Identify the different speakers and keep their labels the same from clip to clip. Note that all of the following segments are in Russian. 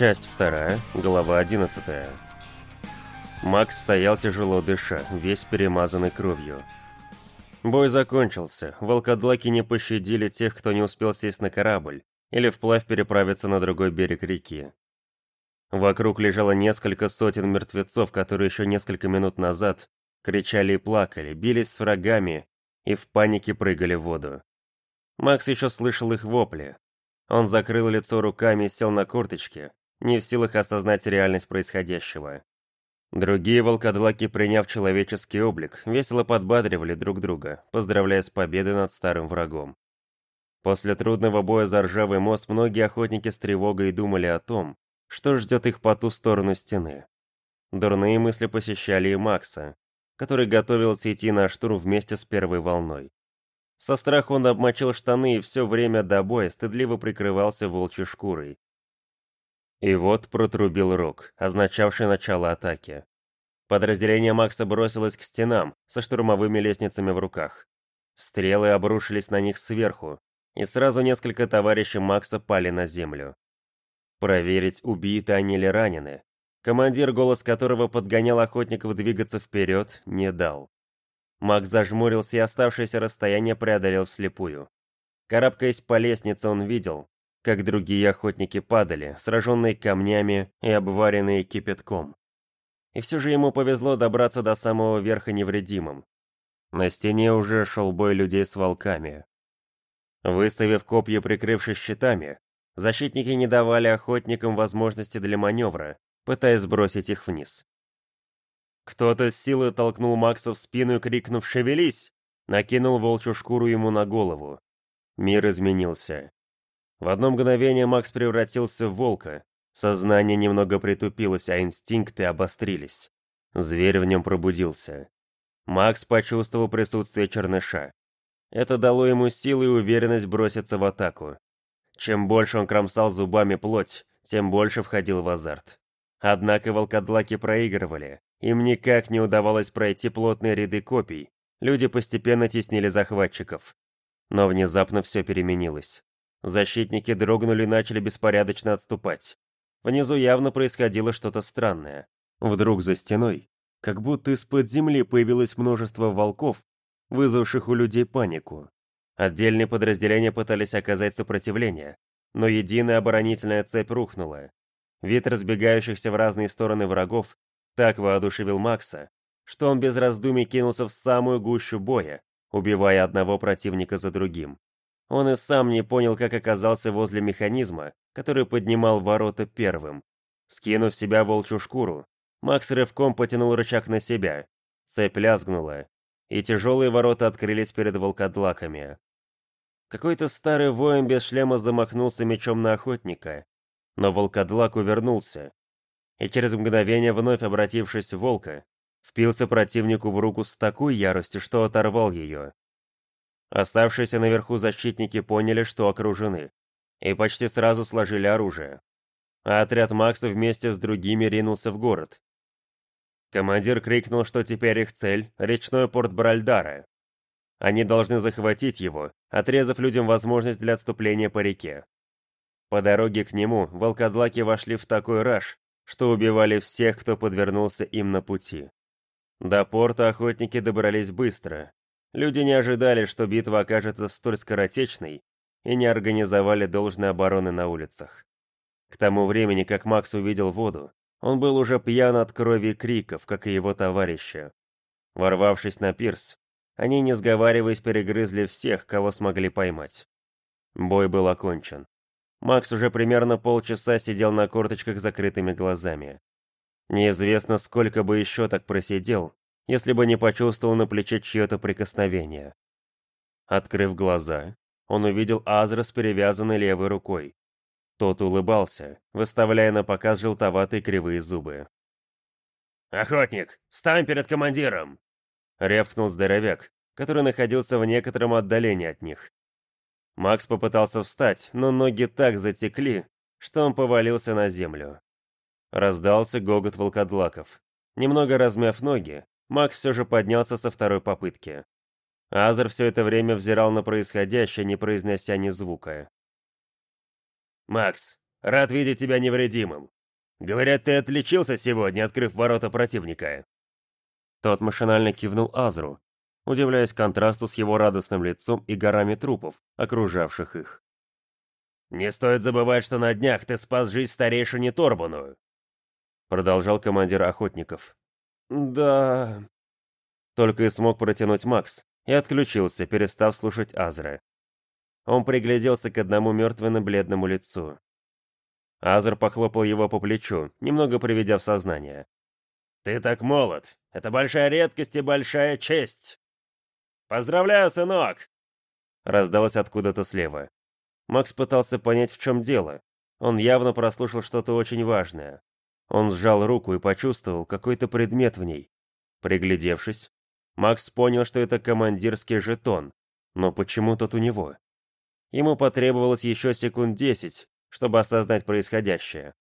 Speaker 1: Часть вторая, глава 11. Макс стоял тяжело дыша, весь перемазанный кровью. Бой закончился, волкодлаки не пощадили тех, кто не успел сесть на корабль или вплавь переправиться на другой берег реки. Вокруг лежало несколько сотен мертвецов, которые еще несколько минут назад кричали и плакали, бились с врагами и в панике прыгали в воду. Макс еще слышал их вопли. Он закрыл лицо руками и сел на корточки, не в силах осознать реальность происходящего. Другие волкодлаки, приняв человеческий облик, весело подбадривали друг друга, поздравляя с победой над старым врагом. После трудного боя за ржавый мост многие охотники с тревогой думали о том, что ждет их по ту сторону стены. Дурные мысли посещали и Макса, который готовился идти на штурм вместе с первой волной. Со страха он обмочил штаны и все время до боя стыдливо прикрывался волчьей шкурой, и вот протрубил рог, означавший начало атаки. Подразделение Макса бросилось к стенам, со штурмовыми лестницами в руках. Стрелы обрушились на них сверху, и сразу несколько товарищей Макса пали на землю. Проверить, убиты они или ранены. Командир, голос которого подгонял охотников двигаться вперед, не дал. Макс зажмурился и оставшееся расстояние преодолел вслепую. Карабкаясь по лестнице, он видел, как другие охотники падали, сраженные камнями и обваренные кипятком. И все же ему повезло добраться до самого верха невредимым. На стене уже шел бой людей с волками. Выставив копья, прикрывшись щитами, защитники не давали охотникам возможности для маневра, пытаясь сбросить их вниз. Кто-то с силой толкнул Макса в спину и, крикнув «Шевелись!», накинул волчью шкуру ему на голову. Мир изменился. В одно мгновение Макс превратился в волка. Сознание немного притупилось, а инстинкты обострились. Зверь в нем пробудился. Макс почувствовал присутствие черныша. Это дало ему силы и уверенность броситься в атаку. Чем больше он кромсал зубами плоть, тем больше входил в азарт. Однако волкодлаки проигрывали. Им никак не удавалось пройти плотные ряды копий. Люди постепенно теснили захватчиков. Но внезапно все переменилось. Защитники дрогнули и начали беспорядочно отступать. Внизу явно происходило что-то странное. Вдруг за стеной, как будто из-под земли появилось множество волков, вызвавших у людей панику. Отдельные подразделения пытались оказать сопротивление, но единая оборонительная цепь рухнула. Вид разбегающихся в разные стороны врагов так воодушевил Макса, что он без раздумий кинулся в самую гущу боя, убивая одного противника за другим. Он и сам не понял, как оказался возле механизма, который поднимал ворота первым. Скинув себя волчью шкуру, Макс рывком потянул рычаг на себя. Цепь лязгнула, и тяжелые ворота открылись перед волкодлаками. Какой-то старый воин без шлема замахнулся мечом на охотника, но волкодлак увернулся, и через мгновение, вновь обратившись в волка, впился противнику в руку с такой яростью, что оторвал ее. Оставшиеся наверху защитники поняли, что окружены, и почти сразу сложили оружие. А отряд Макса вместе с другими ринулся в город. Командир крикнул, что теперь их цель — речной порт Бральдара. Они должны захватить его, отрезав людям возможность для отступления по реке. По дороге к нему волкодлаки вошли в такой раж, что убивали всех, кто подвернулся им на пути. До порта охотники добрались быстро, Люди не ожидали, что битва окажется столь скоротечной, и не организовали должной обороны на улицах. К тому времени, как Макс увидел воду, он был уже пьян от крови и криков, как и его товарищи. Ворвавшись на пирс, они, не сговариваясь, перегрызли всех, кого смогли поймать. Бой был окончен. Макс уже примерно полчаса сидел на корточках с закрытыми глазами. Неизвестно, сколько бы еще так просидел, если бы не почувствовал на плече чье-то прикосновение. Открыв глаза, он увидел Азра с перевязанной левой рукой. Тот улыбался, выставляя на показ желтоватые кривые зубы.
Speaker 2: «Охотник, встань перед командиром!»
Speaker 1: — рявкнул здоровяк, который находился в некотором отдалении от них. Макс попытался встать, но ноги так затекли, что он повалился на землю. Раздался гогот волкодлаков. Немного размяв ноги, Макс все же поднялся со второй попытки. Азер все это время взирал на происходящее, не произнося ни звука.
Speaker 2: «Макс, Рад видеть тебя невредимым. Говорят, ты отличился сегодня, открыв ворота противника».
Speaker 1: Тот машинально кивнул Азру, удивляясь контрасту с его радостным лицом и горами трупов, окружавших их.
Speaker 2: «Не стоит забывать, что на днях ты спас жизнь старейшине Торбану», продолжал командир охотников.
Speaker 1: «Да...» Только и смог протянуть Макс и отключился, перестав слушать Азра. Он пригляделся к одному мертвенно-бледному лицу. Азр похлопал его по плечу, немного приведя в сознание.
Speaker 2: «Ты так молод! Это большая редкость и большая честь!» «Поздравляю, сынок!»
Speaker 1: Раздалось откуда-то слева. Макс пытался понять, в чем дело. Он явно прослушал что-то очень важное. Он сжал руку и почувствовал какой-то предмет в ней. Приглядевшись, Макс понял, что это командирский жетон, но почему тот у него? Ему потребовалось еще секунд десять, чтобы осознать происходящее.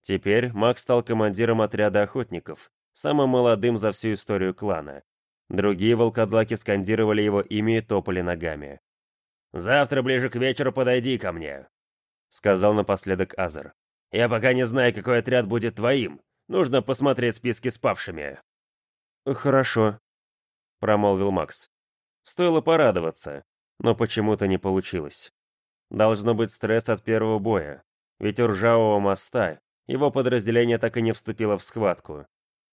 Speaker 1: Теперь Макс стал командиром отряда охотников, самым молодым за всю историю клана. Другие волкодлаки скандировали его имя и топали ногами.
Speaker 2: «Завтра ближе к вечеру подойди ко мне», — сказал напоследок Азер. «Я пока не знаю, какой отряд будет твоим. Нужно посмотреть списки с павшими».
Speaker 1: «Хорошо», — промолвил Макс. Стоило порадоваться, но почему-то не получилось. Должно быть стресс от первого боя, ведь у ржавого моста его подразделение так и не вступило в схватку.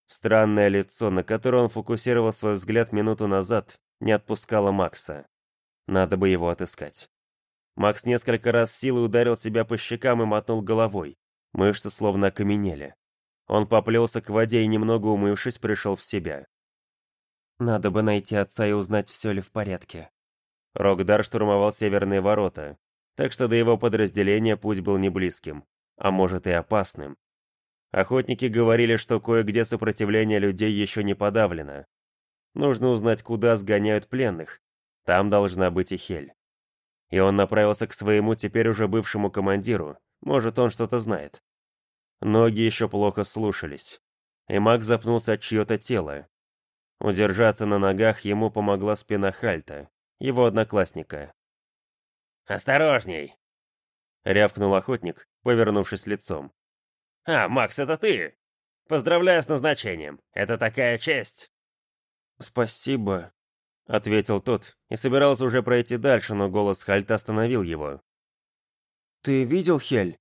Speaker 1: Странное лицо, на которое он фокусировал свой взгляд минуту назад, не отпускало Макса. Надо бы его отыскать. Макс несколько раз силой ударил себя по щекам и мотнул головой. Мышцы словно окаменели. Он поплелся к воде и, немного умывшись, пришел в себя. Надо бы найти отца и узнать, все ли в порядке. Рокдар штурмовал северные ворота, так что до его подразделения путь был не близким, а может и опасным. Охотники говорили, что кое-где сопротивление людей еще не подавлено. Нужно узнать, куда сгоняют пленных. Там должна быть и Хель. И он направился к своему теперь уже бывшему командиру. Может, он что-то знает. Ноги еще плохо слушались. И маг запнулся от чье-то тело. Удержаться на ногах ему помогла спина Хальта, его одноклассника.
Speaker 2: «Осторожней!»
Speaker 1: — рявкнул охотник, повернувшись лицом.
Speaker 2: «А, Макс, это ты! Поздравляю с назначением! Это такая честь!»
Speaker 1: «Спасибо», — ответил тот, и собирался уже пройти дальше, но голос Хальта остановил его. «Ты видел Хель?»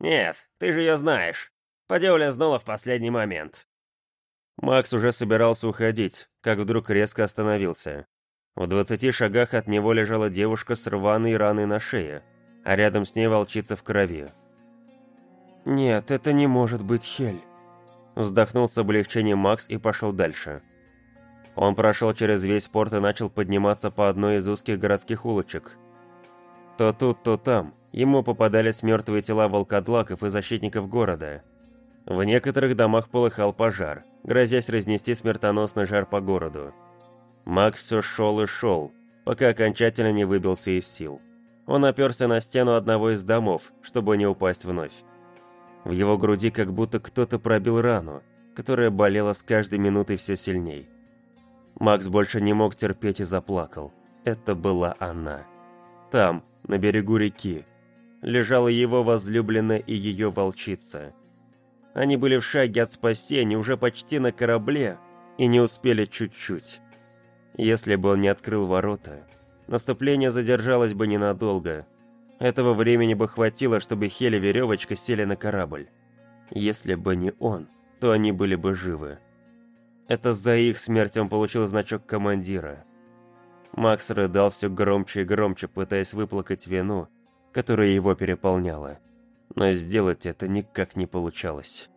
Speaker 2: «Нет, ты же ее знаешь. Поди улизнула в последний момент».
Speaker 1: Макс уже собирался уходить, как вдруг резко остановился. В двадцати шагах от него лежала девушка с рваной раной на шее, а рядом с ней волчица в крови. «Нет, это не может быть Хель», – вздохнул с облегчением Макс и пошел дальше. Он прошел через весь порт и начал подниматься по одной из узких городских улочек. То тут, то там ему попадались мертвые тела волкодлаков и защитников города. В некоторых домах полыхал пожар, грозясь разнести смертоносный жар по городу. Макс все шел и шел, пока окончательно не выбился из сил. Он оперся на стену одного из домов, чтобы не упасть вновь. В его груди как будто кто-то пробил рану, которая болела с каждой минутой все сильней. Макс больше не мог терпеть и заплакал. Это была она. Там, на берегу реки, лежала его возлюбленная и ее волчица. Они были в шаге от спасения, уже почти на корабле, и не успели чуть-чуть. Если бы он не открыл ворота, наступление задержалось бы ненадолго. Этого времени бы хватило, чтобы Хель и Веревочка сели на корабль. Если бы не он, то они были бы живы. Это за их смерть он получил значок командира. Макс рыдал все громче и громче, пытаясь выплакать вину, которая его переполняла. Но сделать это никак не получалось.